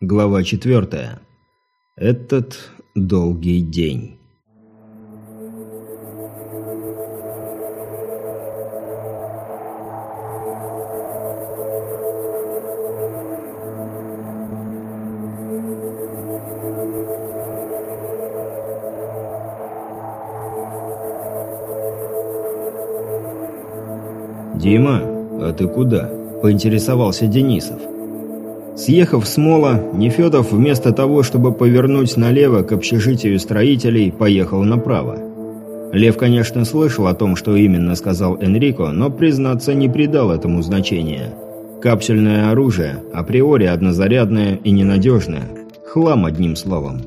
Глава 4. Этот долгий день. «Дима, а ты куда?» – поинтересовался Денисов. Съехав с мола, Нефедов вместо того, чтобы повернуть налево к общежитию строителей, поехал направо. Лев, конечно, слышал о том, что именно сказал Энрико, но, признаться, не придал этому значения. Капсульное оружие, априори однозарядное и ненадежное. Хлам, одним словом.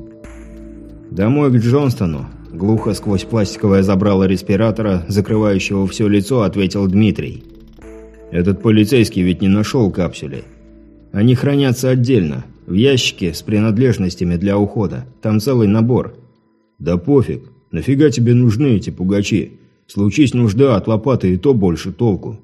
«Домой к Джонстону», — глухо сквозь пластиковое забрало респиратора, закрывающего все лицо, ответил Дмитрий. «Этот полицейский ведь не нашел капсули. Они хранятся отдельно, в ящике с принадлежностями для ухода. Там целый набор. Да пофиг. Нафига тебе нужны эти пугачи? Случись нужда, от лопаты и то больше толку.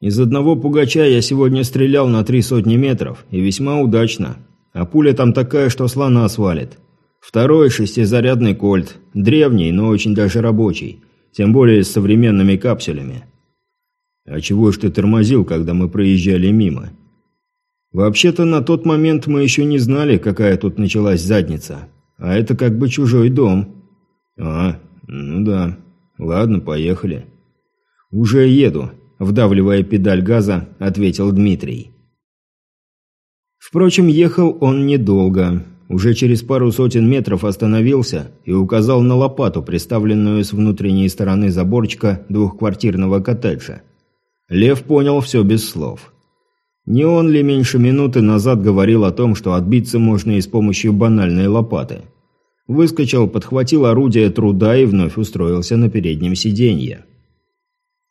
Из одного пугача я сегодня стрелял на три сотни метров, и весьма удачно. А пуля там такая, что слона свалит. Второй шестизарядный кольт, древний, но очень даже рабочий. Тем более с современными капсулями. А чего ж ты тормозил, когда мы проезжали мимо? Вообще-то на тот момент мы еще не знали, какая тут началась задница. А это как бы чужой дом. А, ну да. Ладно, поехали. Уже еду, вдавливая педаль газа, ответил Дмитрий. Впрочем, ехал он недолго. Уже через пару сотен метров остановился и указал на лопату, приставленную с внутренней стороны заборчика двухквартирного коттеджа. Лев понял все без слов. Не он ли меньше минуты назад говорил о том, что отбиться можно и с помощью банальной лопаты? Выскочил, подхватил орудие труда и вновь устроился на переднем сиденье.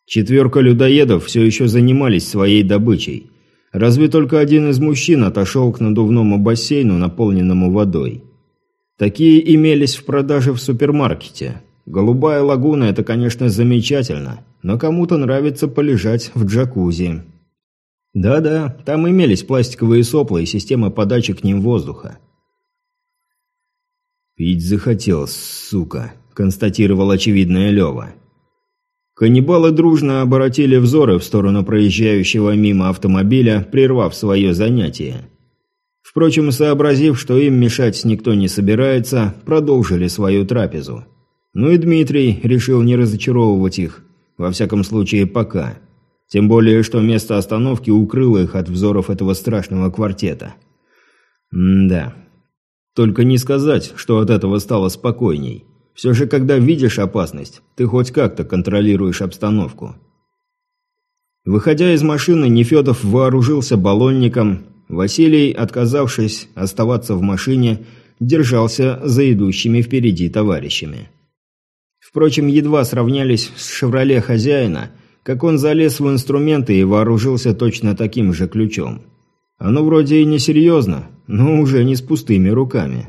Четверка людоедов все еще занимались своей добычей. Разве только один из мужчин отошел к надувному бассейну, наполненному водой. Такие имелись в продаже в супермаркете. Голубая лагуна – это, конечно, замечательно, но кому-то нравится полежать в джакузи. Да-да, там имелись пластиковые сопла и система подачи к ним воздуха. «Пить захотел, сука», – констатировал очевидное Лева. Каннибалы дружно оборотили взоры в сторону проезжающего мимо автомобиля, прервав свое занятие. Впрочем, сообразив, что им мешать никто не собирается, продолжили свою трапезу. Ну и Дмитрий решил не разочаровывать их, во всяком случае пока. Тем более, что место остановки укрыло их от взоров этого страшного квартета. М-да. Только не сказать, что от этого стало спокойней. Все же, когда видишь опасность, ты хоть как-то контролируешь обстановку. Выходя из машины, Нефедов вооружился баллонником. Василий, отказавшись оставаться в машине, держался за идущими впереди товарищами. Впрочем, едва сравнялись с «Шевроле» хозяина – как он залез в инструменты и вооружился точно таким же ключом. Оно вроде и несерьезно, но уже не с пустыми руками.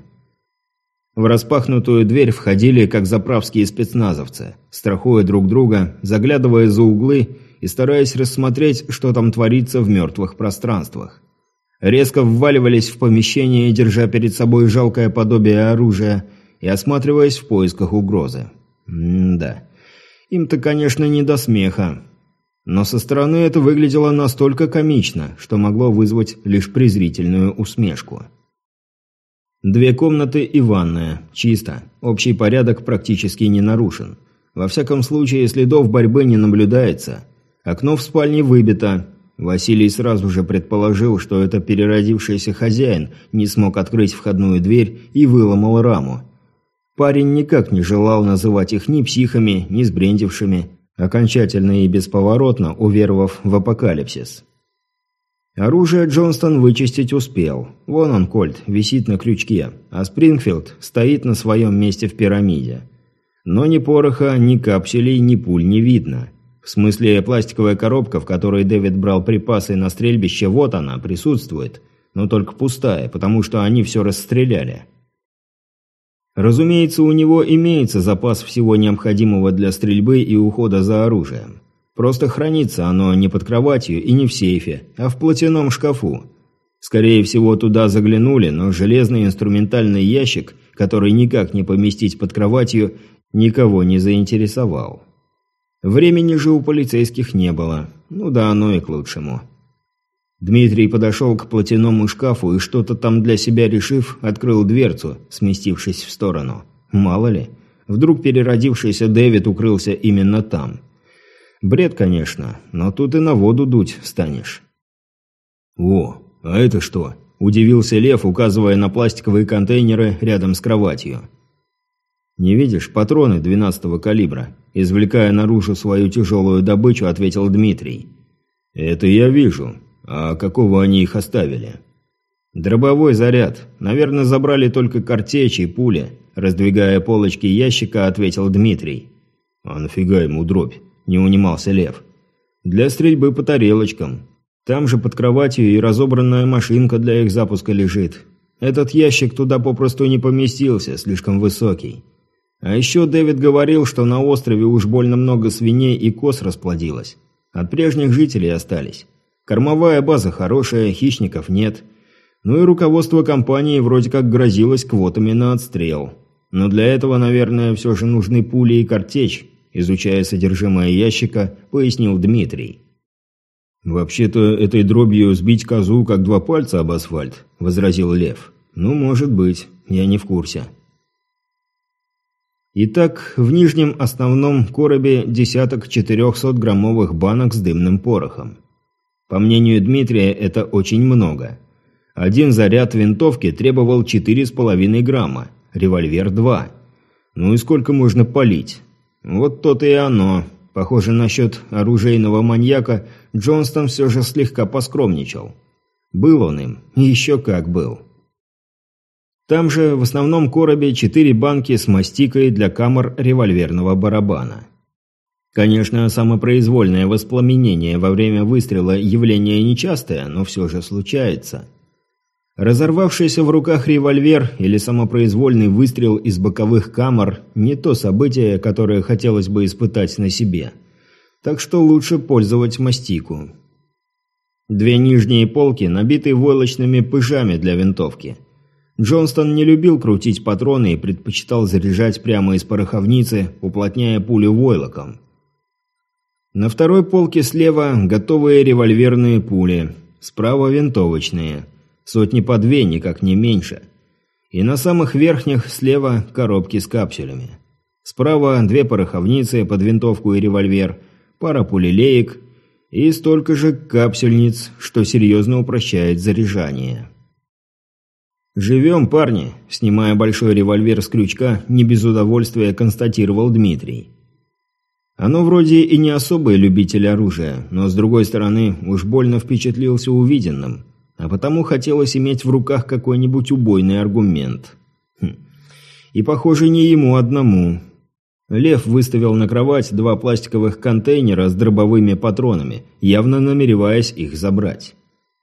В распахнутую дверь входили, как заправские спецназовцы, страхуя друг друга, заглядывая за углы и стараясь рассмотреть, что там творится в мертвых пространствах. Резко вваливались в помещение, держа перед собой жалкое подобие оружия и осматриваясь в поисках угрозы. М-да. Им-то, конечно, не до смеха. Но со стороны это выглядело настолько комично, что могло вызвать лишь презрительную усмешку. Две комнаты и ванная. Чисто. Общий порядок практически не нарушен. Во всяком случае, следов борьбы не наблюдается. Окно в спальне выбито. Василий сразу же предположил, что это переродившийся хозяин не смог открыть входную дверь и выломал раму. Парень никак не желал называть их ни психами, ни сбрендившими, окончательно и бесповоротно уверовав в апокалипсис. Оружие Джонстон вычистить успел. Вон он, Кольт, висит на крючке, а Спрингфилд стоит на своем месте в пирамиде. Но ни пороха, ни капсулей, ни пуль не видно. В смысле, пластиковая коробка, в которой Дэвид брал припасы на стрельбище, вот она, присутствует. Но только пустая, потому что они все расстреляли. Разумеется, у него имеется запас всего необходимого для стрельбы и ухода за оружием. Просто хранится оно не под кроватью и не в сейфе, а в платяном шкафу. Скорее всего, туда заглянули, но железный инструментальный ящик, который никак не поместить под кроватью, никого не заинтересовал. Времени же у полицейских не было. Ну да, оно и к лучшему. Дмитрий подошел к платяному шкафу и что-то там для себя решив, открыл дверцу, сместившись в сторону. Мало ли, вдруг переродившийся Дэвид укрылся именно там. Бред, конечно, но тут и на воду дуть станешь. «О, а это что?» – удивился Лев, указывая на пластиковые контейнеры рядом с кроватью. «Не видишь, патроны 12-го калибра?» Извлекая наружу свою тяжелую добычу, ответил Дмитрий. «Это я вижу. А какого они их оставили?» «Дробовой заряд. Наверное, забрали только картечи и пули», раздвигая полочки ящика, ответил Дмитрий. «А нафига ему дробь?» – не унимался Лев. «Для стрельбы по тарелочкам. Там же под кроватью и разобранная машинка для их запуска лежит. Этот ящик туда попросту не поместился, слишком высокий. А еще Дэвид говорил, что на острове уж больно много свиней и коз расплодилось. От прежних жителей остались. Кормовая база хорошая, хищников нет. Ну и руководство компании вроде как грозилось квотами на отстрел. Но для этого, наверное, все же нужны пули и картечь, изучая содержимое ящика, пояснил Дмитрий. «Вообще-то этой дробью сбить козу, как два пальца об асфальт», – возразил Лев. «Ну, может быть, я не в курсе». Итак, в нижнем основном коробе десяток 400-граммовых банок с дымным порохом. По мнению Дмитрия, это очень много. Один заряд винтовки требовал 4,5 грамма, револьвер 2. Ну и сколько можно полить? Вот то-то и оно. Похоже, насчет оружейного маньяка Джонстон все же слегка поскромничал. Был он им, еще как был. Там же в основном коробе четыре банки с мастикой для камер револьверного барабана. Конечно, самопроизвольное воспламенение во время выстрела явление нечастое, но все же случается. Разорвавшийся в руках револьвер или самопроизвольный выстрел из боковых камер – не то событие, которое хотелось бы испытать на себе. Так что лучше пользовать мастику. Две нижние полки набиты войлочными пыжами для винтовки – Джонстон не любил крутить патроны и предпочитал заряжать прямо из пороховницы, уплотняя пулю войлоком. На второй полке слева готовые револьверные пули, справа винтовочные, сотни по две, никак не меньше. И на самых верхних слева коробки с капсулями. Справа две пороховницы под винтовку и револьвер, пара пулелеек и столько же капсульниц, что серьезно упрощает заряжание. «Живем, парни», – снимая большой револьвер с крючка, не без удовольствия констатировал Дмитрий. Оно вроде и не особый любитель оружия, но с другой стороны уж больно впечатлился увиденным, а потому хотелось иметь в руках какой-нибудь убойный аргумент. Хм. И похоже не ему одному. Лев выставил на кровать два пластиковых контейнера с дробовыми патронами, явно намереваясь их забрать.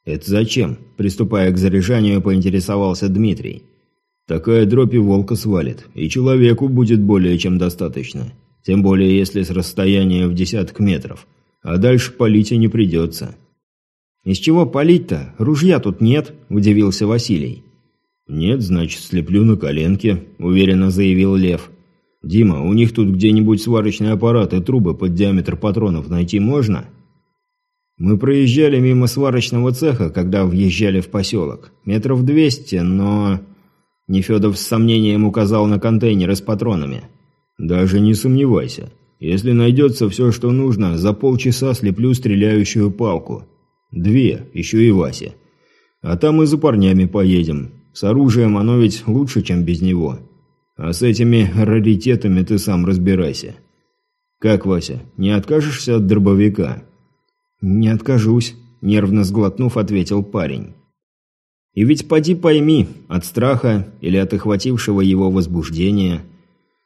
«Это зачем?» – приступая к заряжанию, поинтересовался Дмитрий. «Такая дробь и волка свалит, и человеку будет более чем достаточно. Тем более, если с расстояния в десяток метров. А дальше палить и не придется». «Из чего палить-то? Ружья тут нет», – удивился Василий. «Нет, значит, слеплю на коленке», – уверенно заявил Лев. «Дима, у них тут где-нибудь сварочный аппарат и трубы под диаметр патронов найти можно?» Мы проезжали мимо сварочного цеха, когда въезжали в поселок. Метров двести, но... Нефедов с сомнением указал на контейнеры с патронами. «Даже не сомневайся. Если найдется все, что нужно, за полчаса слеплю стреляющую палку. Две, еще и Вася. А там и за парнями поедем. С оружием оно ведь лучше, чем без него. А с этими раритетами ты сам разбирайся. Как, Вася, не откажешься от дробовика?» «Не откажусь», – нервно сглотнув, ответил парень. И ведь поди пойми, от страха или от охватившего его возбуждения.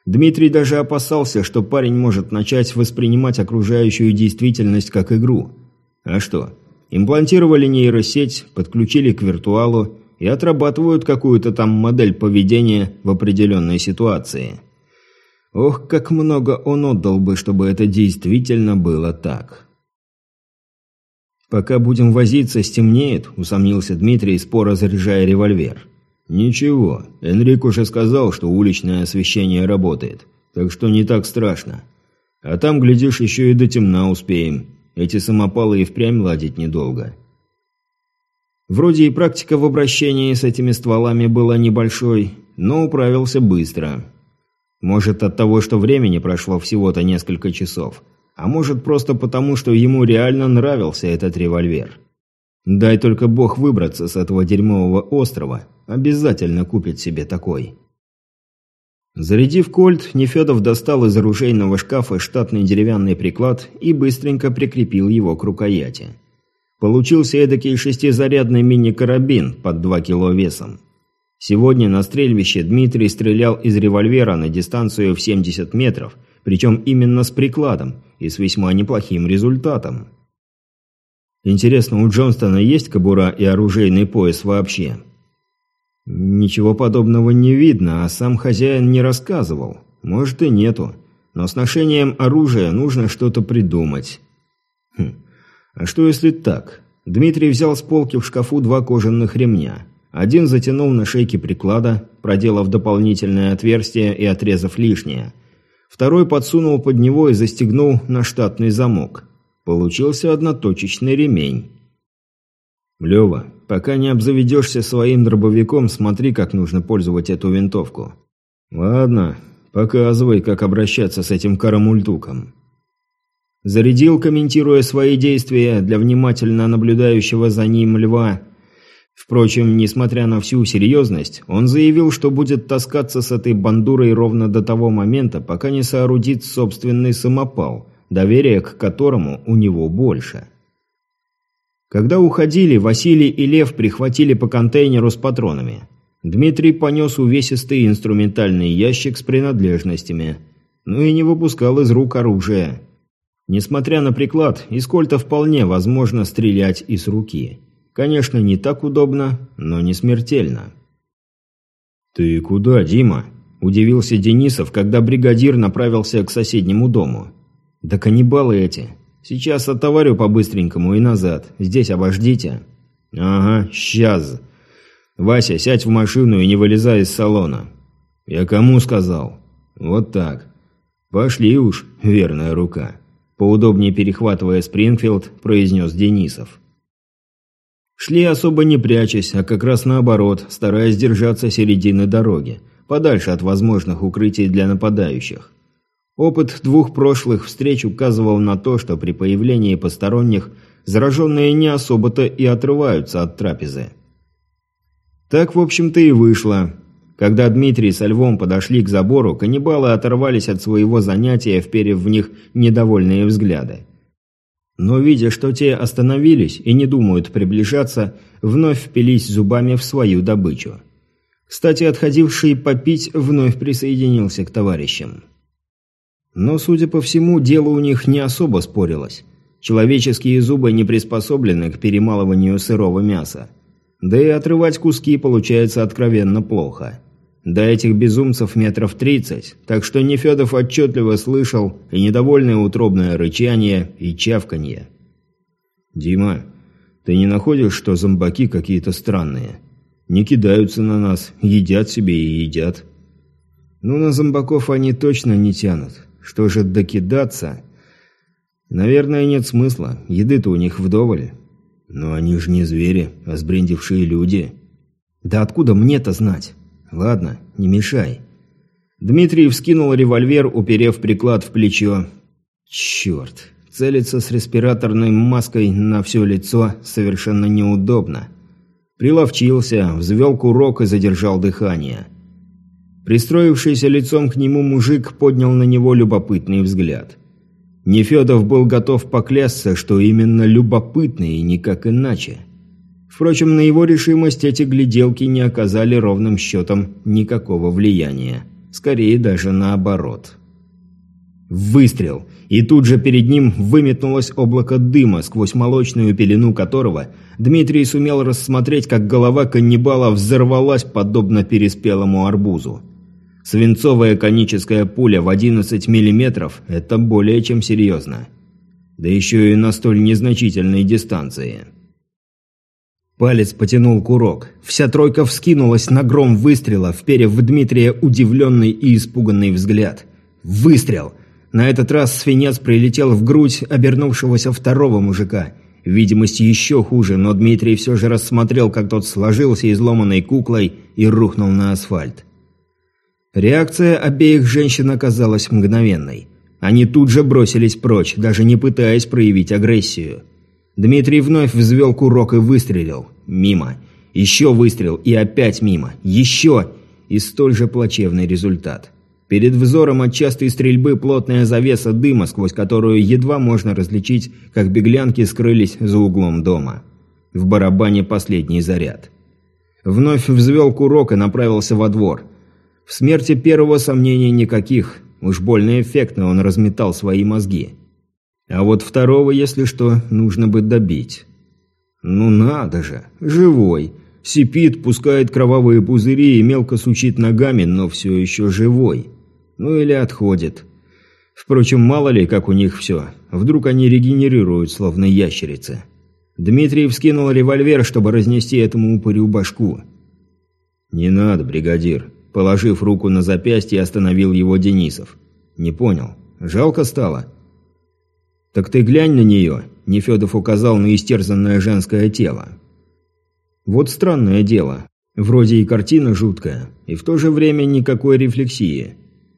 Дмитрий даже опасался, что парень может начать воспринимать окружающую действительность как игру. А что? Имплантировали нейросеть, подключили к виртуалу и отрабатывают какую-то там модель поведения в определенной ситуации. Ох, как много он отдал бы, чтобы это действительно было так. «Пока будем возиться, стемнеет», – усомнился Дмитрий, споро заряжая револьвер. «Ничего, Энрик уже сказал, что уличное освещение работает, так что не так страшно. А там, глядишь, еще и до темна успеем. Эти самопалы и впрямь ладить недолго». Вроде и практика в обращении с этими стволами была небольшой, но управился быстро. Может от того, что времени прошло всего-то несколько часов, а может просто потому, что ему реально нравился этот револьвер. Дай только бог выбраться с этого дерьмового острова, обязательно купит себе такой. Зарядив кольт, Нефедов достал из оружейного шкафа штатный деревянный приклад и быстренько прикрепил его к рукояти. Получился эдакий шестизарядный мини-карабин под 2 кило весом. Сегодня на стрельбище Дмитрий стрелял из револьвера на дистанцию в 70 метров, причем именно с прикладом и с весьма неплохим результатом. Интересно, у Джонстона есть кобура и оружейный пояс вообще? Ничего подобного не видно, а сам хозяин не рассказывал. Может и нету. Но с ношением оружия нужно что-то придумать. Хм. А что если так? Дмитрий взял с полки в шкафу два кожаных ремня. Один затянул на шейке приклада, проделав дополнительное отверстие и отрезав лишнее. Второй подсунул под него и застегнул на штатный замок. Получился одноточечный ремень. «Лева, пока не обзаведешься своим дробовиком, смотри, как нужно пользовать эту винтовку». «Ладно, показывай, как обращаться с этим карамультуком». Зарядил, комментируя свои действия для внимательно наблюдающего за ним льва. Впрочем, несмотря на всю серьезность, он заявил, что будет таскаться с этой бандурой ровно до того момента, пока не соорудит собственный самопал, доверие к которому у него больше. Когда уходили, Василий и Лев прихватили по контейнеру с патронами. Дмитрий понес увесистый инструментальный ящик с принадлежностями, но и не выпускал из рук оружие. Несмотря на приклад, из кольта вполне возможно стрелять и с руки. Конечно, не так удобно, но не смертельно. «Ты куда, Дима?» – удивился Денисов, когда бригадир направился к соседнему дому. «Да каннибалы эти. Сейчас отоварю по-быстренькому и назад. Здесь обождите». «Ага, сейчас. Вася, сядь в машину и не вылезай из салона». «Я кому сказал?» «Вот так. Пошли уж, верная рука». Поудобнее перехватывая Спрингфилд, произнес Денисов. Шли особо не прячась, а как раз наоборот, стараясь держаться середины дороги, подальше от возможных укрытий для нападающих. Опыт двух прошлых встреч указывал на то, что при появлении посторонних зараженные не особо-то и отрываются от трапезы. Так, в общем-то, и вышло. Когда Дмитрий со Львом подошли к забору, каннибалы оторвались от своего занятия, вперев в них недовольные взгляды. Но видя, что те остановились и не думают приближаться, вновь впились зубами в свою добычу. Кстати, отходивший попить вновь присоединился к товарищам. Но, судя по всему, дело у них не особо спорилось. Человеческие зубы не приспособлены к перемалыванию сырого мяса. Да и отрывать куски получается откровенно плохо. До этих безумцев метров тридцать, так что Нефедов отчетливо слышал и недовольное утробное рычание, и чавканье. «Дима, ты не находишь, что зомбаки какие-то странные? Не кидаются на нас, едят себе и едят». «Ну, на зомбаков они точно не тянут. Что же докидаться?» «Наверное, нет смысла. Еды-то у них вдоволь». «Но они же не звери, а сбрендившие люди». «Да откуда мне-то знать?» Ладно, не мешай. Дмитрий вскинул револьвер, уперев приклад в плечо. Черт, целиться с респираторной маской на все лицо совершенно неудобно. Приловчился, взвел курок и задержал дыхание. Пристроившийся лицом к нему мужик поднял на него любопытный взгляд. Нефедов был готов поклясться, что именно любопытный и никак иначе. Впрочем, на его решимость эти гляделки не оказали ровным счетом никакого влияния. Скорее даже наоборот. Выстрел, и тут же перед ним выметнулось облако дыма, сквозь молочную пелену которого Дмитрий сумел рассмотреть, как голова каннибала взорвалась, подобно переспелому арбузу. Свинцовая коническая пуля в 11 миллиметров – это более чем серьезно. Да еще и на столь незначительной дистанции. Палец потянул курок. Вся тройка вскинулась на гром выстрела, вперев в Дмитрия удивленный и испуганный взгляд. Выстрел! На этот раз свинец прилетел в грудь обернувшегося второго мужика. Видимость еще хуже, но Дмитрий все же рассмотрел, как тот сложился изломанной куклой и рухнул на асфальт. Реакция обеих женщин оказалась мгновенной. Они тут же бросились прочь, даже не пытаясь проявить агрессию. Дмитрий вновь взвел курок и выстрелил. Мимо. Еще выстрел и опять мимо. Еще. И столь же плачевный результат. Перед взором от частой стрельбы плотная завеса дыма, сквозь которую едва можно различить, как беглянки скрылись за углом дома. В барабане последний заряд. Вновь взвел курок и направился во двор. В смерти первого сомнений никаких. Уж больно эффектно он разметал свои мозги. А вот второго, если что, нужно бы добить. Ну надо же, живой. Сипит, пускает кровавые пузыри и мелко сучит ногами, но все еще живой. Ну или отходит. Впрочем, мало ли, как у них все. Вдруг они регенерируют, словно ящерицы. Дмитрий вскинул револьвер, чтобы разнести этому упырю башку. «Не надо, бригадир», – положив руку на запястье, остановил его Денисов. «Не понял. Жалко стало?» «Так ты глянь на нее», – Нефедов указал на истерзанное женское тело. «Вот странное дело. Вроде и картина жуткая, и в то же время никакой рефлексии.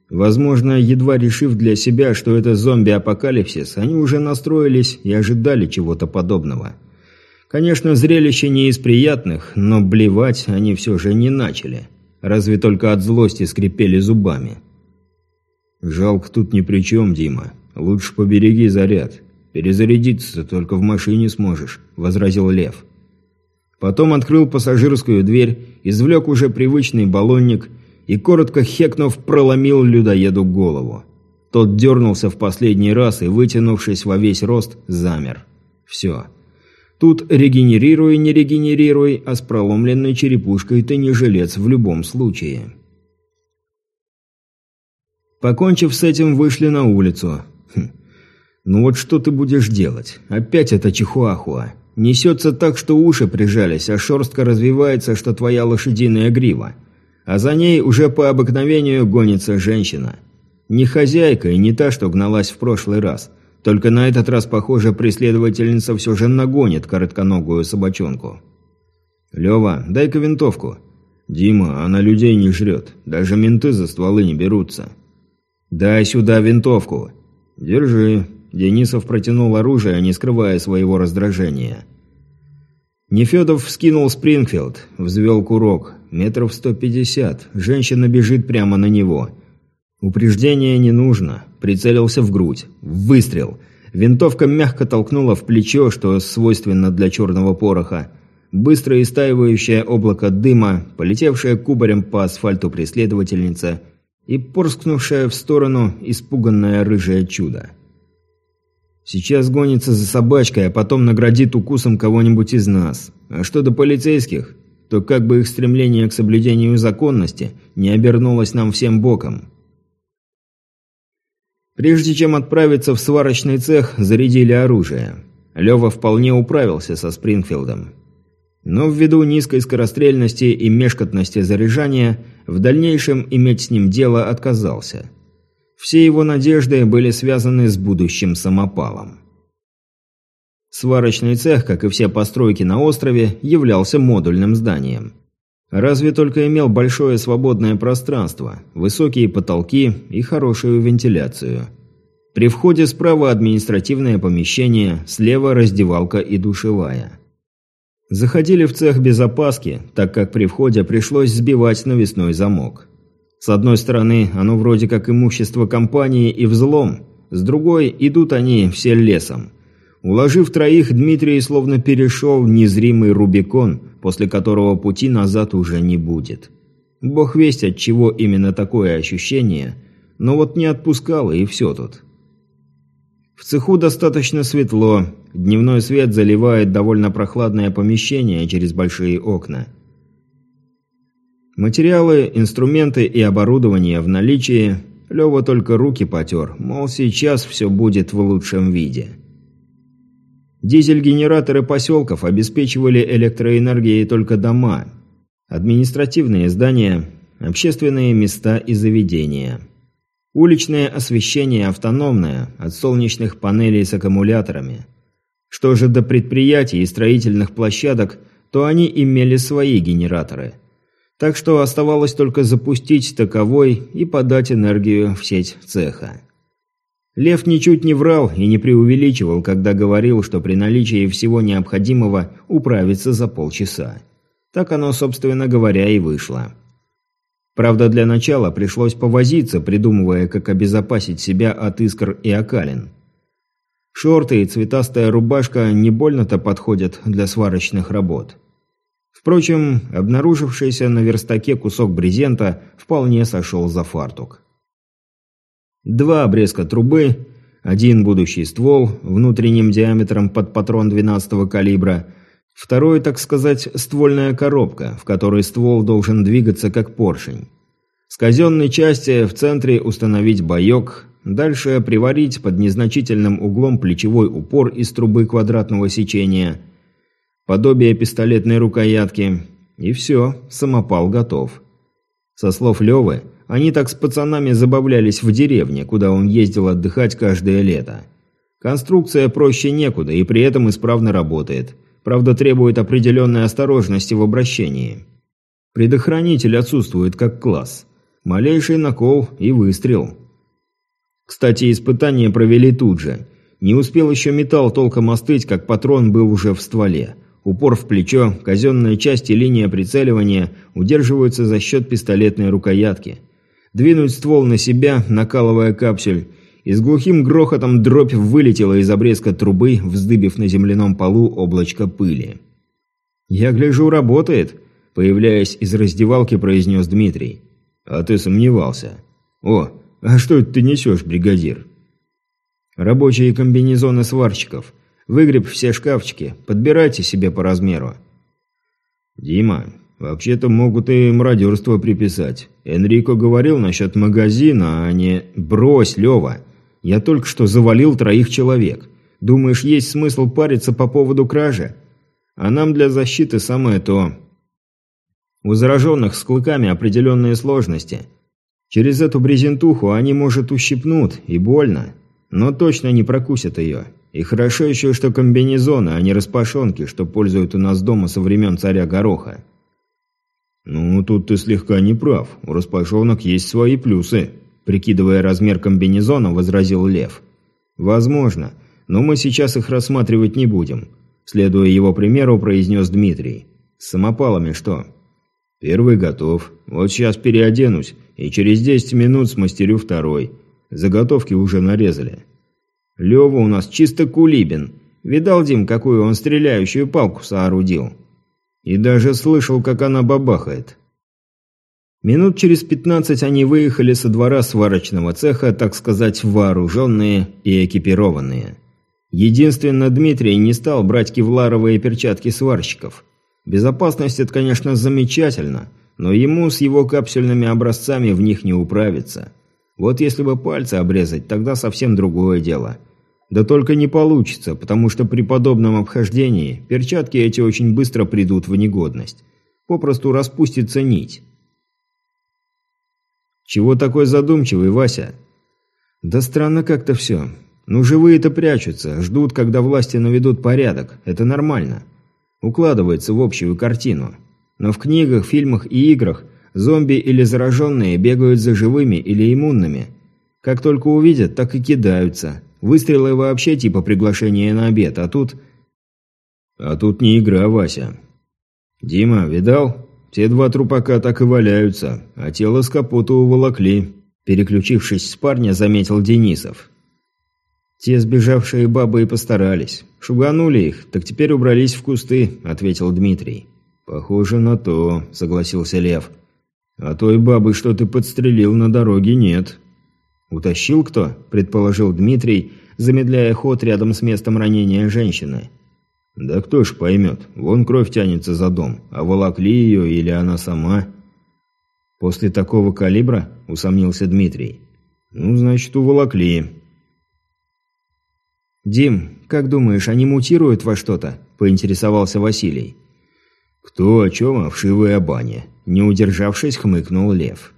Возможно, едва решив для себя, что это зомби-апокалипсис, они уже настроились и ожидали чего-то подобного. Конечно, зрелище не из приятных, но блевать они все же не начали. Разве только от злости скрипели зубами. «Жалко тут ни при чем, Дима. «Лучше побереги заряд. Перезарядиться только в машине сможешь», – возразил Лев. Потом открыл пассажирскую дверь, извлек уже привычный баллонник и, коротко хекнув, проломил людоеду голову. Тот дернулся в последний раз и, вытянувшись во весь рост, замер. Все. Тут регенерируй, не регенерируй, а с проломленной черепушкой ты не жилец в любом случае. Покончив с этим, вышли на улицу. Хм. Ну вот что ты будешь делать? Опять это чихуахуа. Несется так, что уши прижались, а шерстка развивается, что твоя лошадиная грива. А за ней уже по обыкновению гонится женщина. Не хозяйка и не та, что гналась в прошлый раз. Только на этот раз, похоже, преследовательница все же нагонит коротконогую собачонку. «Лева, дай-ка винтовку». «Дима, она людей не жрет. Даже менты за стволы не берутся». «Дай сюда винтовку». «Держи». Денисов протянул оружие, не скрывая своего раздражения. Нефедов вскинул Спрингфилд, взвел курок. Метров сто пятьдесят. Женщина бежит прямо на него. Упреждения не нужно. Прицелился в грудь. Выстрел. Винтовка мягко толкнула в плечо, что свойственно для черного пороха. Быстро истаивающее облако дыма, полетевшее кубарем по асфальту преследовательница – и порскнувшее в сторону испуганное рыжее чудо. Сейчас гонится за собачкой, а потом наградит укусом кого-нибудь из нас. А что до полицейских, то как бы их стремление к соблюдению законности не обернулось нам всем боком. Прежде чем отправиться в сварочный цех, зарядили оружие. Лева вполне управился со Спрингфилдом. Но ввиду низкой скорострельности и мешкотности заряжания, в дальнейшем иметь с ним дело отказался. Все его надежды были связаны с будущим самопалом. Сварочный цех, как и все постройки на острове, являлся модульным зданием. Разве только имел большое свободное пространство, высокие потолки и хорошую вентиляцию. При входе справа административное помещение, слева раздевалка и душевая. Заходили в цех без опаски, так как при входе пришлось сбивать навесной замок. С одной стороны, оно вроде как имущество компании и взлом, с другой идут они все лесом. Уложив троих, Дмитрий словно перешел незримый Рубикон, после которого пути назад уже не будет. Бог весть от чего именно такое ощущение, но вот не отпускало и все тут. В цеху достаточно светло, дневной свет заливает довольно прохладное помещение через большие окна. Материалы, инструменты и оборудование в наличии, Лёва только руки потер, мол, сейчас все будет в лучшем виде. Дизель-генераторы поселков обеспечивали электроэнергией только дома, административные здания, общественные места и заведения. Уличное освещение автономное, от солнечных панелей с аккумуляторами. Что же до предприятий и строительных площадок, то они имели свои генераторы. Так что оставалось только запустить таковой и подать энергию в сеть цеха. Лев ничуть не врал и не преувеличивал, когда говорил, что при наличии всего необходимого управиться за полчаса. Так оно, собственно говоря, и вышло. Правда, для начала пришлось повозиться, придумывая, как обезопасить себя от искр и окалин. Шорты и цветастая рубашка не больно-то подходят для сварочных работ. Впрочем, обнаружившийся на верстаке кусок брезента вполне сошел за фартук. Два обрезка трубы, один будущий ствол внутренним диаметром под патрон 12-го калибра, второй, так сказать, ствольная коробка, в которой ствол должен двигаться как поршень. С казенной части в центре установить боек, дальше приварить под незначительным углом плечевой упор из трубы квадратного сечения, подобие пистолетной рукоятки, и все, самопал готов. Со слов Левы, они так с пацанами забавлялись в деревне, куда он ездил отдыхать каждое лето. Конструкция проще некуда и при этом исправно работает. Правда, требует определенной осторожности в обращении. Предохранитель отсутствует как класс. Малейший накол и выстрел. Кстати, испытания провели тут же. Не успел еще металл толком остыть, как патрон был уже в стволе. Упор в плечо, казенная часть и линия прицеливания удерживаются за счет пистолетной рукоятки двинуть ствол на себя, накалывая капсюль, и с глухим грохотом дробь вылетела из обрезка трубы, вздыбив на земляном полу облачко пыли. «Я гляжу, работает», – появляясь из раздевалки, произнес Дмитрий. «А ты сомневался». «О, а что это ты несешь, бригадир?» «Рабочие комбинезоны сварщиков. Выгреб все шкафчики, подбирайте себе по размеру». «Дима, Вообще-то могут и мародерство приписать. Энрико говорил насчет магазина, а не... Брось, Лева. Я только что завалил троих человек. Думаешь, есть смысл париться по поводу кражи? А нам для защиты самое то. У зараженных с клыками определенные сложности. Через эту брезентуху они, может, ущипнут, и больно. Но точно не прокусят ее. И хорошо еще, что комбинезоны, а не распашонки, что пользуют у нас дома со времен царя Гороха. «Ну, тут ты слегка не прав. У распашонок есть свои плюсы», – прикидывая размер комбинезона, возразил Лев. «Возможно, но мы сейчас их рассматривать не будем», – следуя его примеру, произнес Дмитрий. «С самопалами что?» «Первый готов. Вот сейчас переоденусь, и через 10 минут смастерю второй. Заготовки уже нарезали». «Лева у нас чисто кулибин. Видал, Дим, какую он стреляющую палку соорудил?» И даже слышал, как она бабахает. Минут через пятнадцать они выехали со двора сварочного цеха, так сказать, вооруженные и экипированные. Единственно, Дмитрий не стал брать кевларовые перчатки сварщиков. Безопасность – это, конечно, замечательно, но ему с его капсульными образцами в них не управиться. Вот если бы пальцы обрезать, тогда совсем другое дело – да только не получится, потому что при подобном обхождении перчатки эти очень быстро придут в негодность. Попросту распустится нить. «Чего такой задумчивый, Вася?» «Да странно как-то все. Ну, живые-то прячутся, ждут, когда власти наведут порядок. Это нормально. Укладывается в общую картину. Но в книгах, фильмах и играх зомби или зараженные бегают за живыми или иммунными. Как только увидят, так и кидаются. Выстрелы вообще типа приглашения на обед, а тут... А тут не игра, Вася. Дима, видал? Те два трупака так и валяются, а тело с капота уволокли. Переключившись с парня, заметил Денисов. Те сбежавшие бабы и постарались. Шуганули их, так теперь убрались в кусты, ответил Дмитрий. Похоже на то, согласился Лев. А той бабы, что ты подстрелил на дороге, нет. «Утащил кто?» – предположил Дмитрий, замедляя ход рядом с местом ранения женщины. «Да кто ж поймет, вон кровь тянется за дом, а волокли ее или она сама?» «После такого калибра?» – усомнился Дмитрий. «Ну, значит, уволокли». «Дим, как думаешь, они мутируют во что-то?» – поинтересовался Василий. «Кто о чем, а вшивая баня?» – не удержавшись, хмыкнул Лев.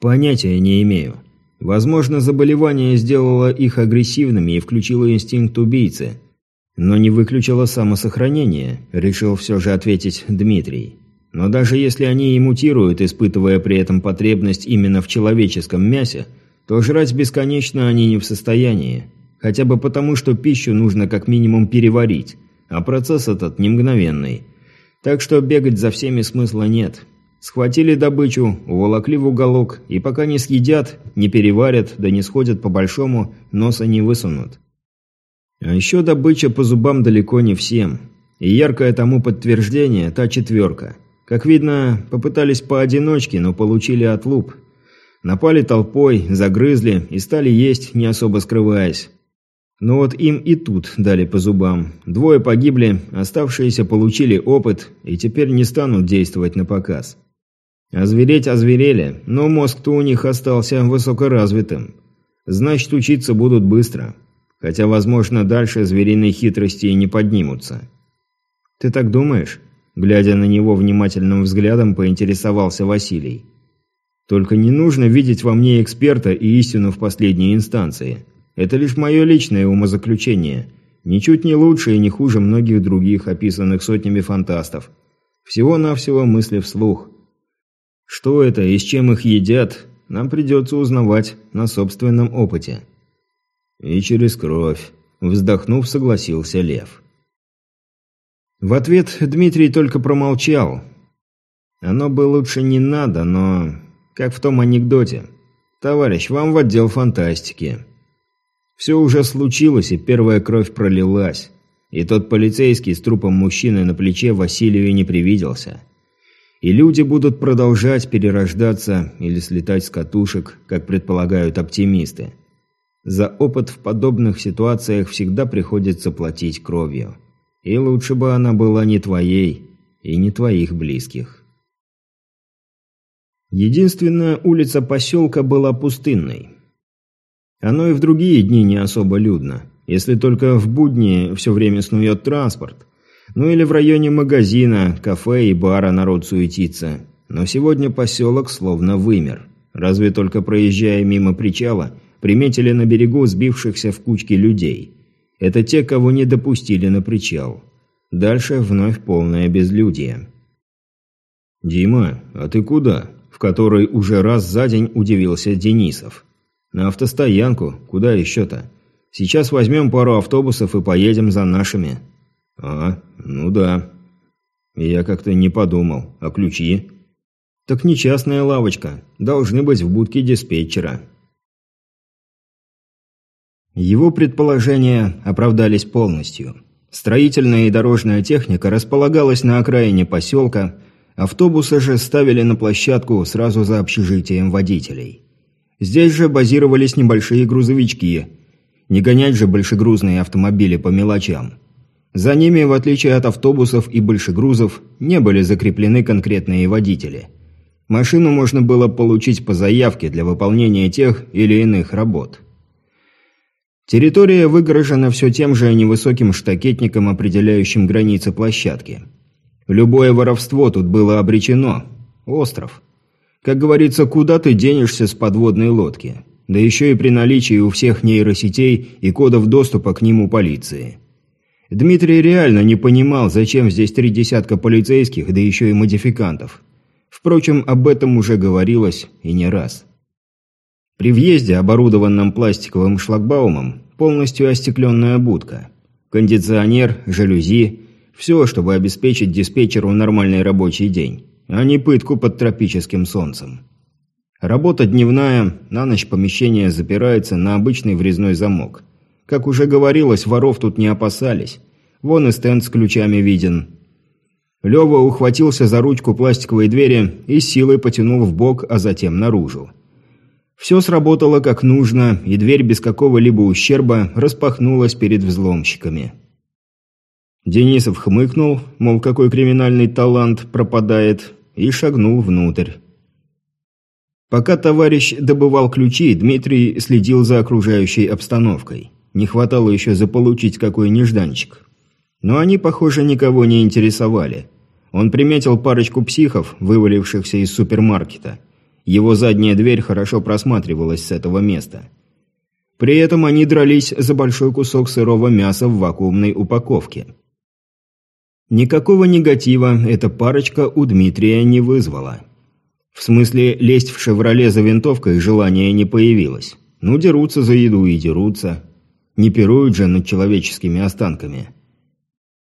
«Понятия не имею. Возможно, заболевание сделало их агрессивными и включило инстинкт убийцы. Но не выключило самосохранение», – решил все же ответить Дмитрий. «Но даже если они и мутируют, испытывая при этом потребность именно в человеческом мясе, то жрать бесконечно они не в состоянии. Хотя бы потому, что пищу нужно как минимум переварить, а процесс этот не мгновенный. Так что бегать за всеми смысла нет. Схватили добычу, уволокли в уголок, и пока не съедят, не переварят, да не сходят по-большому, носа не высунут. А еще добыча по зубам далеко не всем. И яркое тому подтверждение – та четверка. Как видно, попытались поодиночке, но получили отлуп. Напали толпой, загрызли и стали есть, не особо скрываясь. Но вот им и тут дали по зубам. Двое погибли, оставшиеся получили опыт и теперь не станут действовать на показ. Озвереть озверели, но мозг-то у них остался высокоразвитым. Значит, учиться будут быстро. Хотя, возможно, дальше звериной хитрости и не поднимутся. «Ты так думаешь?» Глядя на него внимательным взглядом, поинтересовался Василий. «Только не нужно видеть во мне эксперта и истину в последней инстанции. Это лишь мое личное умозаключение. Ничуть не лучше и не хуже многих других, описанных сотнями фантастов. Всего-навсего мысли вслух». Что это и с чем их едят, нам придется узнавать на собственном опыте. И через кровь, вздохнув, согласился Лев. В ответ Дмитрий только промолчал. Оно бы лучше не надо, но... Как в том анекдоте. «Товарищ, вам в отдел фантастики». Все уже случилось, и первая кровь пролилась. И тот полицейский с трупом мужчины на плече Василию не привиделся. И люди будут продолжать перерождаться или слетать с катушек, как предполагают оптимисты. За опыт в подобных ситуациях всегда приходится платить кровью. И лучше бы она была не твоей и не твоих близких. Единственная улица поселка была пустынной. Оно и в другие дни не особо людно, если только в будни все время снует транспорт – ну или в районе магазина, кафе и бара народ суетится. Но сегодня поселок словно вымер. Разве только проезжая мимо причала, приметили на берегу сбившихся в кучки людей. Это те, кого не допустили на причал. Дальше вновь полное безлюдие. «Дима, а ты куда?» В который уже раз за день удивился Денисов. «На автостоянку. Куда еще-то? Сейчас возьмем пару автобусов и поедем за нашими». «А, ну да. Я как-то не подумал. А ключи?» «Так не частная лавочка. Должны быть в будке диспетчера». Его предположения оправдались полностью. Строительная и дорожная техника располагалась на окраине поселка, автобусы же ставили на площадку сразу за общежитием водителей. Здесь же базировались небольшие грузовички. Не гонять же большегрузные автомобили по мелочам. За ними, в отличие от автобусов и большегрузов, не были закреплены конкретные водители. Машину можно было получить по заявке для выполнения тех или иных работ. Территория выгорожена все тем же невысоким штакетником, определяющим границы площадки. Любое воровство тут было обречено. Остров. Как говорится, куда ты денешься с подводной лодки? Да еще и при наличии у всех нейросетей и кодов доступа к нему полиции. Дмитрий реально не понимал, зачем здесь три десятка полицейских, да еще и модификантов. Впрочем, об этом уже говорилось и не раз. При въезде, оборудованном пластиковым шлагбаумом, полностью остекленная будка. Кондиционер, жалюзи – все, чтобы обеспечить диспетчеру нормальный рабочий день, а не пытку под тропическим солнцем. Работа дневная, на ночь помещение запирается на обычный врезной замок. Как уже говорилось, воров тут не опасались. Вон и стенд с ключами виден. Лёва ухватился за ручку пластиковой двери и силой потянул в бок, а затем наружу. Все сработало как нужно, и дверь без какого-либо ущерба распахнулась перед взломщиками. Денисов хмыкнул, мол, какой криминальный талант пропадает, и шагнул внутрь. Пока товарищ добывал ключи, Дмитрий следил за окружающей обстановкой. Не хватало еще заполучить какой нежданчик. Но они, похоже, никого не интересовали. Он приметил парочку психов, вывалившихся из супермаркета. Его задняя дверь хорошо просматривалась с этого места. При этом они дрались за большой кусок сырого мяса в вакуумной упаковке. Никакого негатива эта парочка у Дмитрия не вызвала. В смысле, лезть в «Шевроле» за винтовкой желания не появилось. Ну, дерутся за еду и дерутся. Не пируют же над человеческими останками.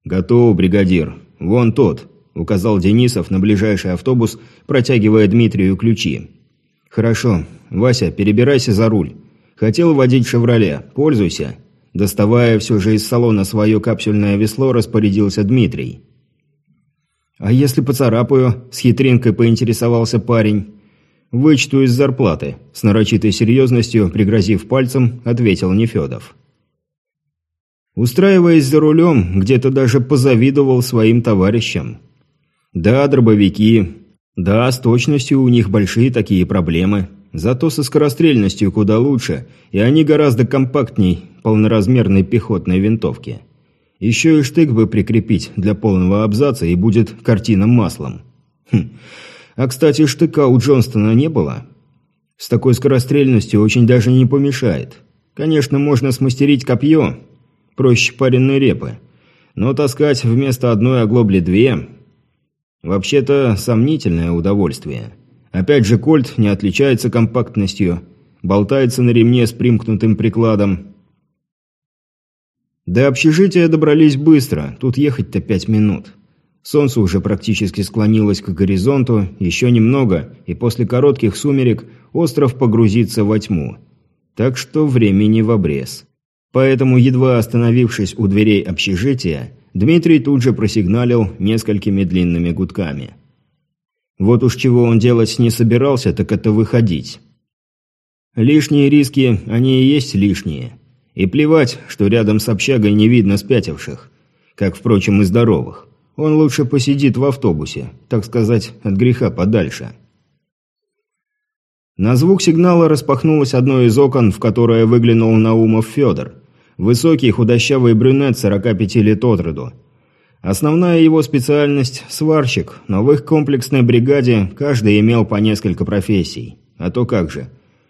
«Готово, бригадир. Вон тот», – указал Денисов на ближайший автобус, протягивая Дмитрию ключи. «Хорошо. Вася, перебирайся за руль. Хотел водить «Шевроле». Пользуйся». Доставая все же из салона свое капсюльное весло, распорядился Дмитрий. «А если поцарапаю?» – с хитринкой поинтересовался парень. «Вычту из зарплаты», – с нарочитой серьезностью, пригрозив пальцем, ответил Нефедов. Устраиваясь за рулем, где-то даже позавидовал своим товарищам. Да, дробовики. Да, с точностью у них большие такие проблемы. Зато со скорострельностью куда лучше, и они гораздо компактней полноразмерной пехотной винтовки. Еще и штык бы прикрепить для полного абзаца, и будет картина маслом. Хм. А, кстати, штыка у Джонстона не было. С такой скорострельностью очень даже не помешает. Конечно, можно смастерить копье, проще паренной репы. Но таскать вместо одной оглобли две... Вообще-то сомнительное удовольствие. Опять же, кольт не отличается компактностью, болтается на ремне с примкнутым прикладом. До общежития добрались быстро, тут ехать-то пять минут. Солнце уже практически склонилось к горизонту, еще немного, и после коротких сумерек остров погрузится во тьму. Так что времени в обрез. Поэтому, едва остановившись у дверей общежития, Дмитрий тут же просигналил несколькими длинными гудками. Вот уж чего он делать не собирался, так это выходить. Лишние риски, они и есть лишние. И плевать, что рядом с общагой не видно спятивших, как, впрочем, и здоровых. Он лучше посидит в автобусе, так сказать, от греха подальше. На звук сигнала распахнулось одно из окон, в которое выглянул Наумов Федор – Высокий худощавый брюнет 45 лет от роду. Основная его специальность – сварщик, но в их комплексной бригаде каждый имел по несколько профессий. А то как же.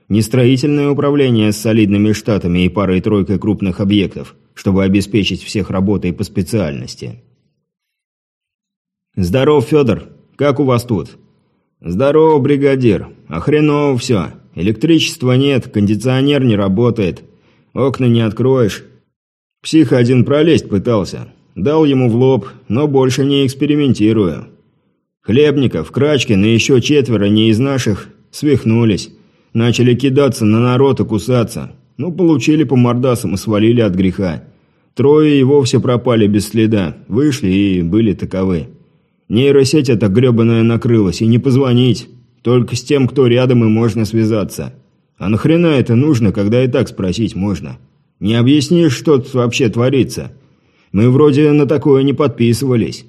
Не строительное управление с солидными штатами и парой-тройкой крупных объектов, чтобы обеспечить всех работой по специальности. «Здоров, Федор. Как у вас тут?» «Здорово, бригадир. А хреново все. Электричества нет, кондиционер не работает. Окна не откроешь. Псих один пролезть пытался. Дал ему в лоб, но больше не экспериментирую. Хлебников, Крачкин и еще четверо не из наших свихнулись. Начали кидаться на народ и кусаться. Ну, получили по мордасам и свалили от греха. Трое и вовсе пропали без следа. Вышли и были таковы. Нейросеть эта гребаная накрылась, и не позвонить. Только с тем, кто рядом, и можно связаться. А нахрена это нужно, когда и так спросить можно? Не объяснишь, что тут вообще творится? Мы вроде на такое не подписывались.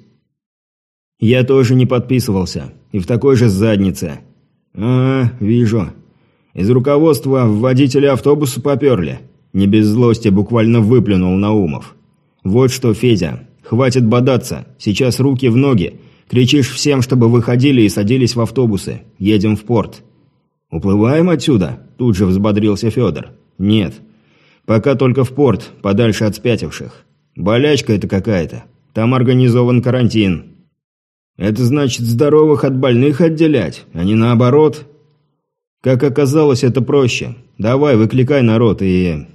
Я тоже не подписывался. И в такой же заднице. А, вижу. Из руководства водителя автобуса поперли. Не без злости буквально выплюнул Наумов. Вот что, Федя, хватит бодаться. Сейчас руки в ноги. Кричишь всем, чтобы выходили и садились в автобусы. Едем в порт. «Уплываем отсюда?» – тут же взбодрился Федор. «Нет. Пока только в порт, подальше от спятивших. Болячка это какая-то. Там организован карантин. Это значит здоровых от больных отделять, а не наоборот?» «Как оказалось, это проще. Давай, выкликай народ и...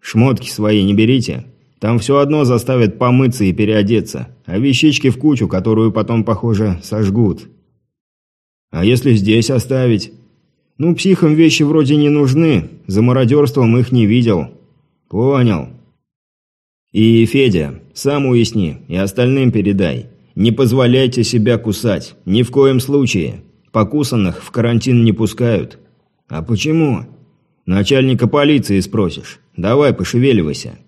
Шмотки свои не берите. Там все одно заставят помыться и переодеться, а вещички в кучу, которую потом, похоже, сожгут». «А если здесь оставить?» Ну, психам вещи вроде не нужны, за мародерством их не видел. Понял. И, Федя, сам уясни и остальным передай. Не позволяйте себя кусать, ни в коем случае. Покусанных в карантин не пускают. А почему? Начальника полиции спросишь. Давай, пошевеливайся.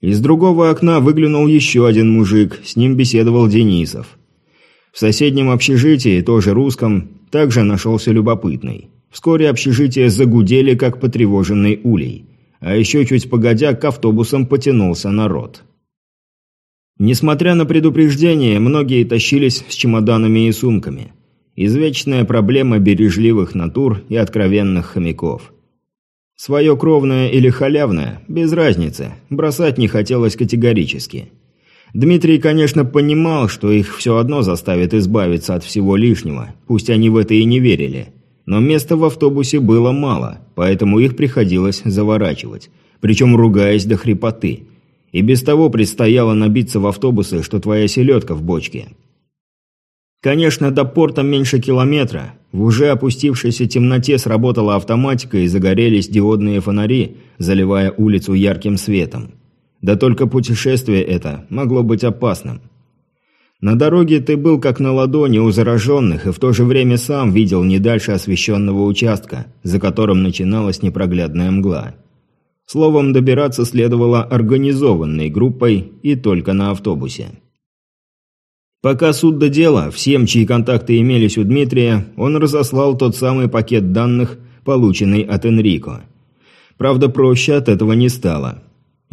Из другого окна выглянул еще один мужик, с ним беседовал Денисов. В соседнем общежитии, тоже русском, также нашелся любопытный. Вскоре общежитие загудели, как потревоженный улей. а еще чуть погодя к автобусам потянулся народ. Несмотря на предупреждение, многие тащились с чемоданами и сумками. Извечная проблема бережливых натур и откровенных хомяков. Свое кровное или халявное, без разницы, бросать не хотелось категорически. Дмитрий, конечно, понимал, что их все одно заставит избавиться от всего лишнего, пусть они в это и не верили. Но места в автобусе было мало, поэтому их приходилось заворачивать, причем ругаясь до хрипоты. И без того предстояло набиться в автобусы, что твоя селедка в бочке. Конечно, до порта меньше километра. В уже опустившейся темноте сработала автоматика и загорелись диодные фонари, заливая улицу ярким светом. Да только путешествие это могло быть опасным. На дороге ты был как на ладони у зараженных и в то же время сам видел не дальше освещенного участка, за которым начиналась непроглядная мгла. Словом, добираться следовало организованной группой и только на автобусе. Пока суд до дела, всем, чьи контакты имелись у Дмитрия, он разослал тот самый пакет данных, полученный от Энрико. Правда, проще от этого не стало.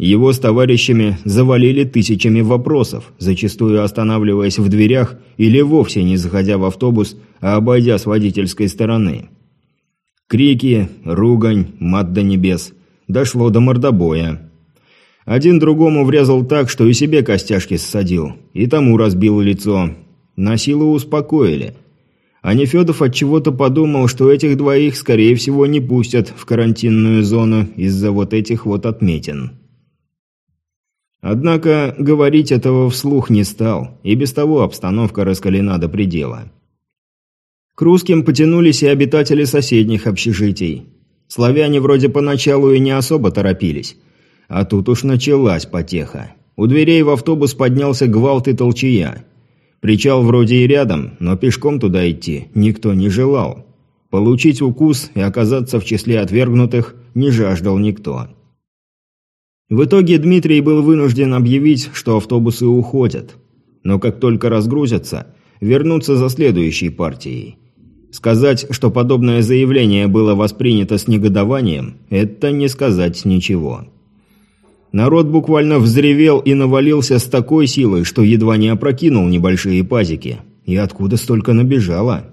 Его с товарищами завалили тысячами вопросов, зачастую останавливаясь в дверях или вовсе не заходя в автобус, а обойдя с водительской стороны. Крики, ругань, мат до небес. Дошло до мордобоя. Один другому врезал так, что и себе костяшки ссадил, и тому разбил лицо. На силу успокоили. А Нефедов отчего-то подумал, что этих двоих, скорее всего, не пустят в карантинную зону из-за вот этих вот отметин. Однако говорить этого вслух не стал, и без того обстановка раскалена до предела. К русским потянулись и обитатели соседних общежитий. Славяне вроде поначалу и не особо торопились – а тут уж началась потеха. У дверей в автобус поднялся гвалт и толчья. Причал вроде и рядом, но пешком туда идти никто не желал. Получить укус и оказаться в числе отвергнутых не жаждал никто. В итоге Дмитрий был вынужден объявить, что автобусы уходят. Но как только разгрузятся, вернуться за следующей партией. Сказать, что подобное заявление было воспринято с негодованием, это не сказать ничего. Народ буквально взревел и навалился с такой силой, что едва не опрокинул небольшие пазики. И откуда столько набежало?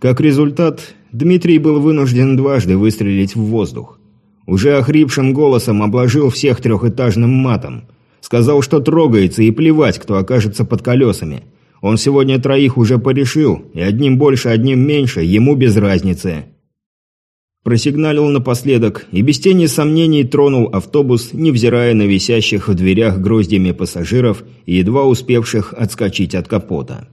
Как результат, Дмитрий был вынужден дважды выстрелить в воздух. Уже охрипшим голосом обложил всех трехэтажным матом. Сказал, что трогается и плевать, кто окажется под колесами. Он сегодня троих уже порешил, и одним больше, одним меньше, ему без разницы. Просигналил напоследок и без тени сомнений тронул автобус, невзирая на висящих в дверях гроздьями пассажиров и едва успевших отскочить от капота.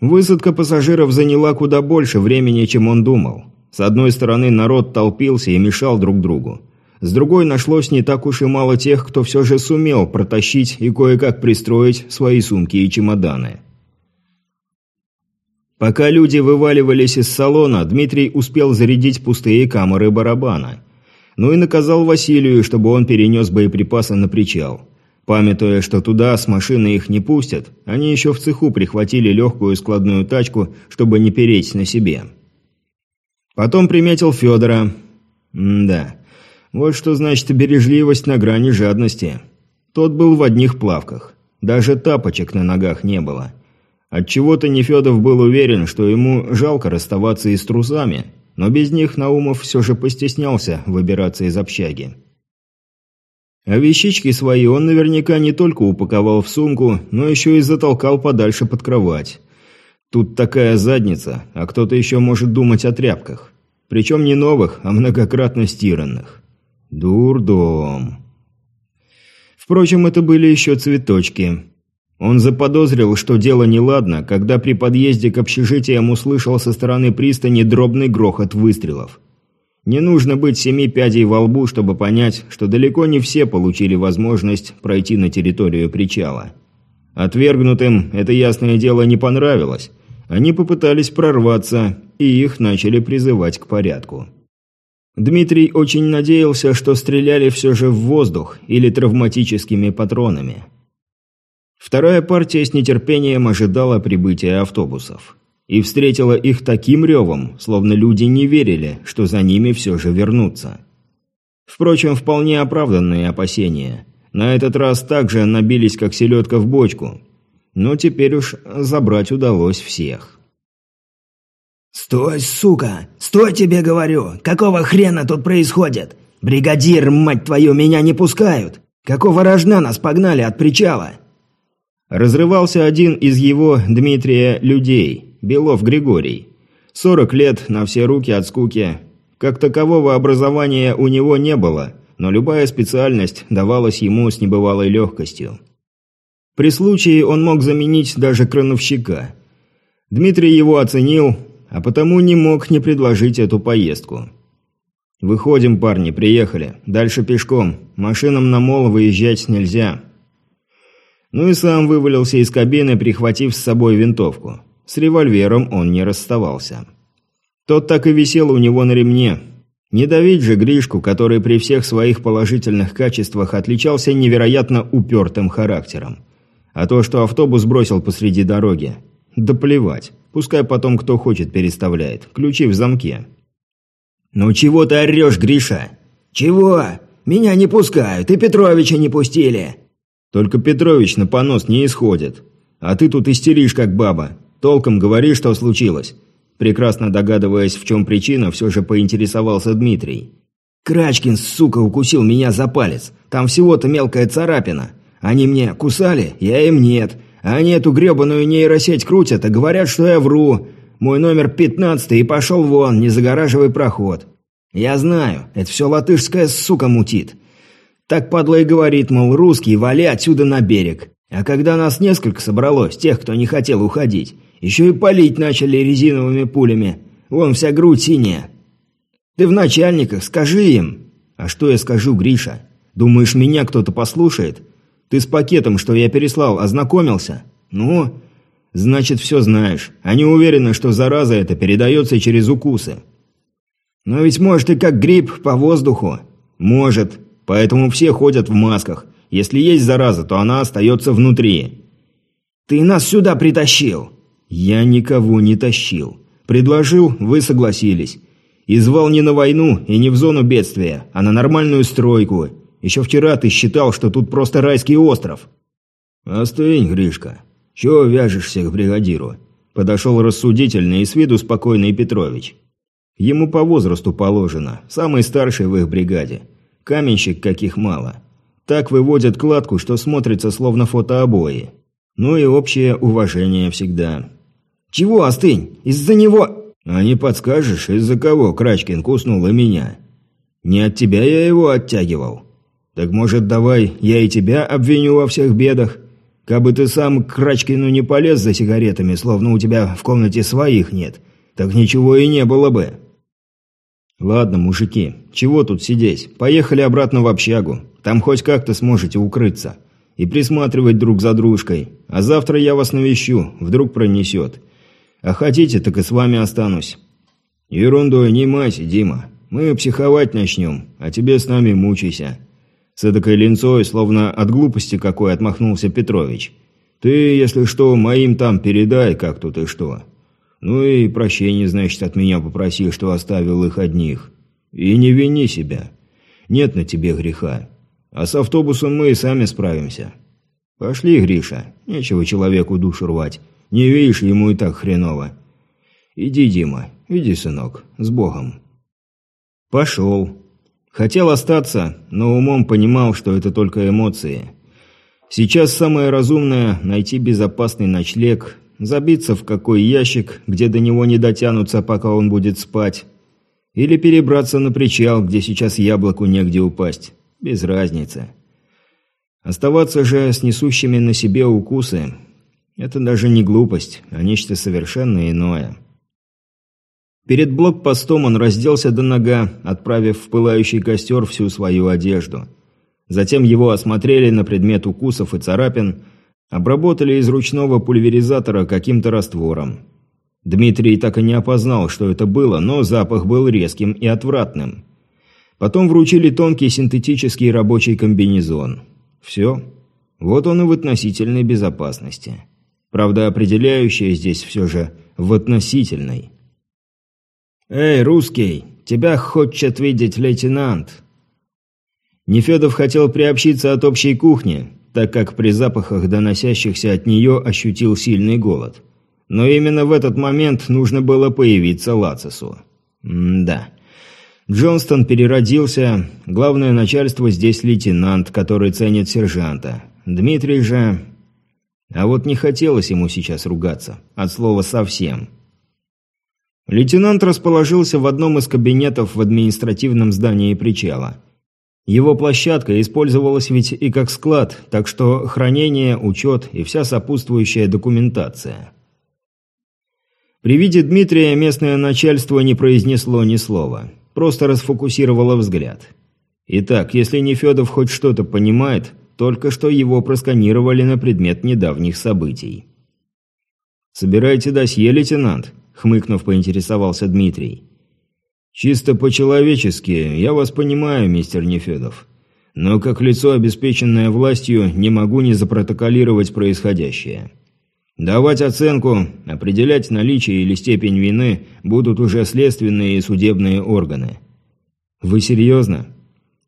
Высадка пассажиров заняла куда больше времени, чем он думал. С одной стороны, народ толпился и мешал друг другу. С другой, нашлось не так уж и мало тех, кто все же сумел протащить и кое-как пристроить свои сумки и чемоданы. Пока люди вываливались из салона, Дмитрий успел зарядить пустые камеры барабана. Ну и наказал Василию, чтобы он перенес боеприпасы на причал. Памятуя, что туда с машины их не пустят, они еще в цеху прихватили легкую складную тачку, чтобы не переть на себе. Потом приметил Федора. М да, вот что значит бережливость на грани жадности. Тот был в одних плавках. Даже тапочек на ногах не было. Отчего-то Нефедов был уверен, что ему жалко расставаться и с трусами, но без них Наумов все же постеснялся выбираться из общаги. А вещички свои он наверняка не только упаковал в сумку, но еще и затолкал подальше под кровать. Тут такая задница, а кто-то еще может думать о тряпках. Причем не новых, а многократно стиранных. Дурдом. Впрочем, это были еще цветочки. Он заподозрил, что дело неладно, когда при подъезде к общежитиям услышал со стороны пристани дробный грохот выстрелов. Не нужно быть семи пядей во лбу, чтобы понять, что далеко не все получили возможность пройти на территорию причала. Отвергнутым это ясное дело не понравилось. Они попытались прорваться, и их начали призывать к порядку. Дмитрий очень надеялся, что стреляли все же в воздух или травматическими патронами. Вторая партия с нетерпением ожидала прибытия автобусов. И встретила их таким ревом, словно люди не верили, что за ними все же вернутся. Впрочем, вполне оправданные опасения. На этот раз также набились, как селедка в бочку. Но теперь уж забрать удалось всех. «Стой, сука! Стой, тебе говорю! Какого хрена тут происходит? Бригадир, мать твою, меня не пускают! Какого рожна нас погнали от причала?» Разрывался один из его, Дмитрия, людей, Белов Григорий. Сорок лет на все руки от скуки. Как такового образования у него не было, но любая специальность давалась ему с небывалой легкостью. При случае он мог заменить даже крановщика. Дмитрий его оценил, а потому не мог не предложить эту поездку. «Выходим, парни, приехали. Дальше пешком. Машинам на мол выезжать нельзя». Ну и сам вывалился из кабины, прихватив с собой винтовку. С револьвером он не расставался. Тот так и висел у него на ремне. Не давить же Гришку, который при всех своих положительных качествах отличался невероятно упертым характером. А то, что автобус бросил посреди дороги. Да плевать. Пускай потом кто хочет переставляет. Ключи в замке. «Ну чего ты орешь, Гриша?» «Чего? Меня не пускают, и Петровича не пустили!» «Только Петрович на понос не исходит. А ты тут истеришь, как баба. Толком говори, что случилось». Прекрасно догадываясь, в чем причина, все же поинтересовался Дмитрий. «Крачкин, сука, укусил меня за палец. Там всего-то мелкая царапина. Они мне кусали, я им нет. Они эту гребаную нейросеть крутят и говорят, что я вру. Мой номер пятнадцатый и пошел вон, не загораживай проход. Я знаю, это все латышская сука мутит. Так падла и говорит, мол, русский, вали отсюда на берег. А когда нас несколько собралось, тех, кто не хотел уходить, еще и палить начали резиновыми пулями. Вон вся грудь синяя. Ты в начальниках, скажи им. А что я скажу, Гриша? Думаешь, меня кто-то послушает? Ты с пакетом, что я переслал, ознакомился? Ну, значит, все знаешь. Они уверены, что зараза эта передается через укусы. Но ведь может и как грипп по воздуху. Может. Поэтому все ходят в масках. Если есть зараза, то она остается внутри. Ты нас сюда притащил. Я никого не тащил. Предложил, вы согласились. И звал не на войну и не в зону бедствия, а на нормальную стройку. Еще вчера ты считал, что тут просто райский остров». «Остынь, Гришка. Чего вяжешься к бригадиру?» Подошел рассудительный и с виду спокойный Петрович. Ему по возрасту положено, самый старший в их бригаде. Каменщик каких мало. Так выводят кладку, что смотрится словно фотообои. Ну и общее уважение всегда. «Чего остынь? Из-за него...» «А не подскажешь, из-за кого Крачкин куснул и меня?» «Не от тебя я его оттягивал. «Так, может, давай я и тебя обвиню во всех бедах? Кабы ты сам к Крачкину не полез за сигаретами, словно у тебя в комнате своих нет, так ничего и не было бы». «Ладно, мужики, чего тут сидеть? Поехали обратно в общагу. Там хоть как-то сможете укрыться. И присматривать друг за дружкой. А завтра я вас навещу, вдруг пронесет. А хотите, так и с вами останусь». «Ерундой не майся, Дима. Мы психовать начнем, а тебе с нами мучайся». С эдакой линцой, словно от глупости какой, отмахнулся Петрович. «Ты, если что, моим там передай, как тут и что. Ну и прощения, значит, от меня попроси, что оставил их одних. И не вини себя. Нет на тебе греха. А с автобусом мы и сами справимся. Пошли, Гриша, нечего человеку душу рвать. Не видишь, ему и так хреново. Иди, Дима, иди, сынок, с Богом». Пошел. Хотел остаться, но умом понимал, что это только эмоции. Сейчас самое разумное – найти безопасный ночлег, забиться в какой ящик, где до него не дотянутся, пока он будет спать. Или перебраться на причал, где сейчас яблоку негде упасть. Без разницы. Оставаться же с несущими на себе укусы – это даже не глупость, а нечто совершенно иное. Перед блокпостом он разделся до нога, отправив в пылающий костер всю свою одежду. Затем его осмотрели на предмет укусов и царапин, обработали из ручного пульверизатора каким-то раствором. Дмитрий так и не опознал, что это было, но запах был резким и отвратным. Потом вручили тонкий синтетический рабочий комбинезон. Все. Вот он и в относительной безопасности. Правда, определяющее здесь все же в относительной. «Эй, русский, тебя хочет видеть лейтенант!» Нефедов хотел приобщиться от общей кухни, так как при запахах, доносящихся от нее, ощутил сильный голод. Но именно в этот момент нужно было появиться Лацису. М-да. Джонстон переродился, главное начальство здесь лейтенант, который ценит сержанта. Дмитрий же... А вот не хотелось ему сейчас ругаться, от слова «совсем». Лейтенант расположился в одном из кабинетов в административном здании причала. Его площадка использовалась ведь и как склад, так что хранение, учет и вся сопутствующая документация. При виде Дмитрия местное начальство не произнесло ни слова, просто расфокусировало взгляд. Итак, если Нефедов хоть что-то понимает, только что его просканировали на предмет недавних событий. «Собирайте досье, лейтенант», — хмыкнув, поинтересовался Дмитрий. «Чисто по-человечески, я вас понимаю, мистер Нефедов. Но как лицо, обеспеченное властью, не могу не запротоколировать происходящее. Давать оценку, определять наличие или степень вины будут уже следственные и судебные органы». «Вы серьезно?»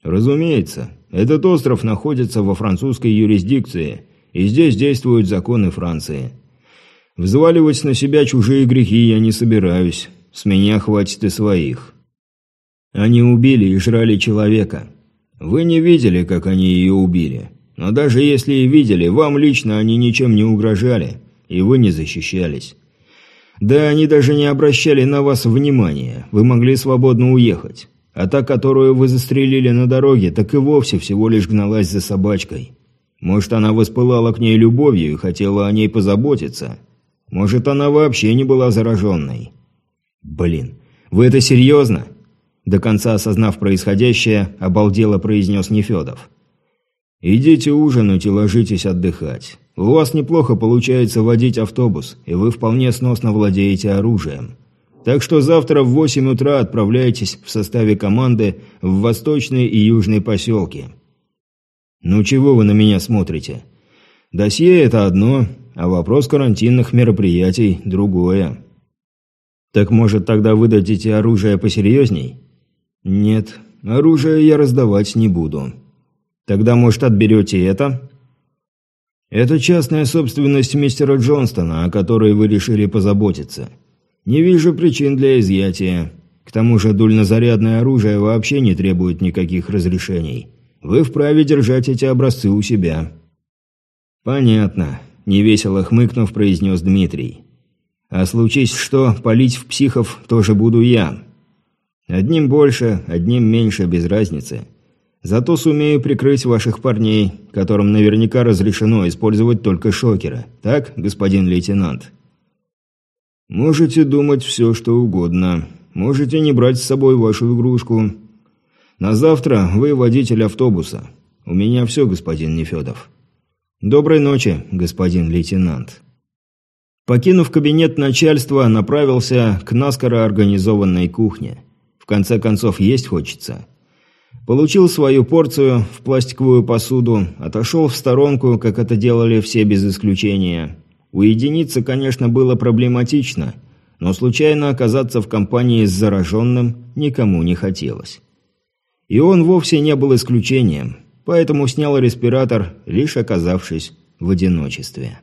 «Разумеется. Этот остров находится во французской юрисдикции, и здесь действуют законы Франции. Взваливать на себя чужие грехи я не собираюсь. С меня хватит и своих. Они убили и жрали человека. Вы не видели, как они ее убили. Но даже если и видели, вам лично они ничем не угрожали, и вы не защищались. Да, они даже не обращали на вас внимания, вы могли свободно уехать. А та, которую вы застрелили на дороге, так и вовсе всего лишь гналась за собачкой. Может, она воспылала к ней любовью и хотела о ней позаботиться. Может, она вообще не была зараженной. Блин, вы это серьезно? До конца осознав происходящее, обалдело произнес Нефедов. «Идите ужинать и ложитесь отдыхать. У вас неплохо получается водить автобус, и вы вполне сносно владеете оружием. Так что завтра в 8 утра отправляйтесь в составе команды в восточные и южные поселки. Ну чего вы на меня смотрите? Досье – это одно, а вопрос карантинных мероприятий – другое. Так может тогда выдадите оружие посерьезней? Нет, оружие я раздавать не буду. Тогда, может, отберете это? Это частная собственность мистера Джонстона, о которой вы решили позаботиться. Не вижу причин для изъятия. К тому же дульнозарядное оружие вообще не требует никаких разрешений. Вы вправе держать эти образцы у себя». «Понятно», – невесело хмыкнув, произнес Дмитрий. «А случись что, палить в психов тоже буду я. Одним больше, одним меньше, без разницы. Зато сумею прикрыть ваших парней, которым наверняка разрешено использовать только шокеры. Так, господин лейтенант?» «Можете думать все, что угодно. Можете не брать с собой вашу игрушку. На завтра вы водитель автобуса. У меня все, господин Нефедов». «Доброй ночи, господин лейтенант». Покинув кабинет начальства, направился к наскоро организованной кухне. В конце концов, есть хочется. Получил свою порцию в пластиковую посуду, отошел в сторонку, как это делали все без исключения. Уединиться, конечно, было проблематично, но случайно оказаться в компании с зараженным никому не хотелось. И он вовсе не был исключением, поэтому снял респиратор, лишь оказавшись в одиночестве.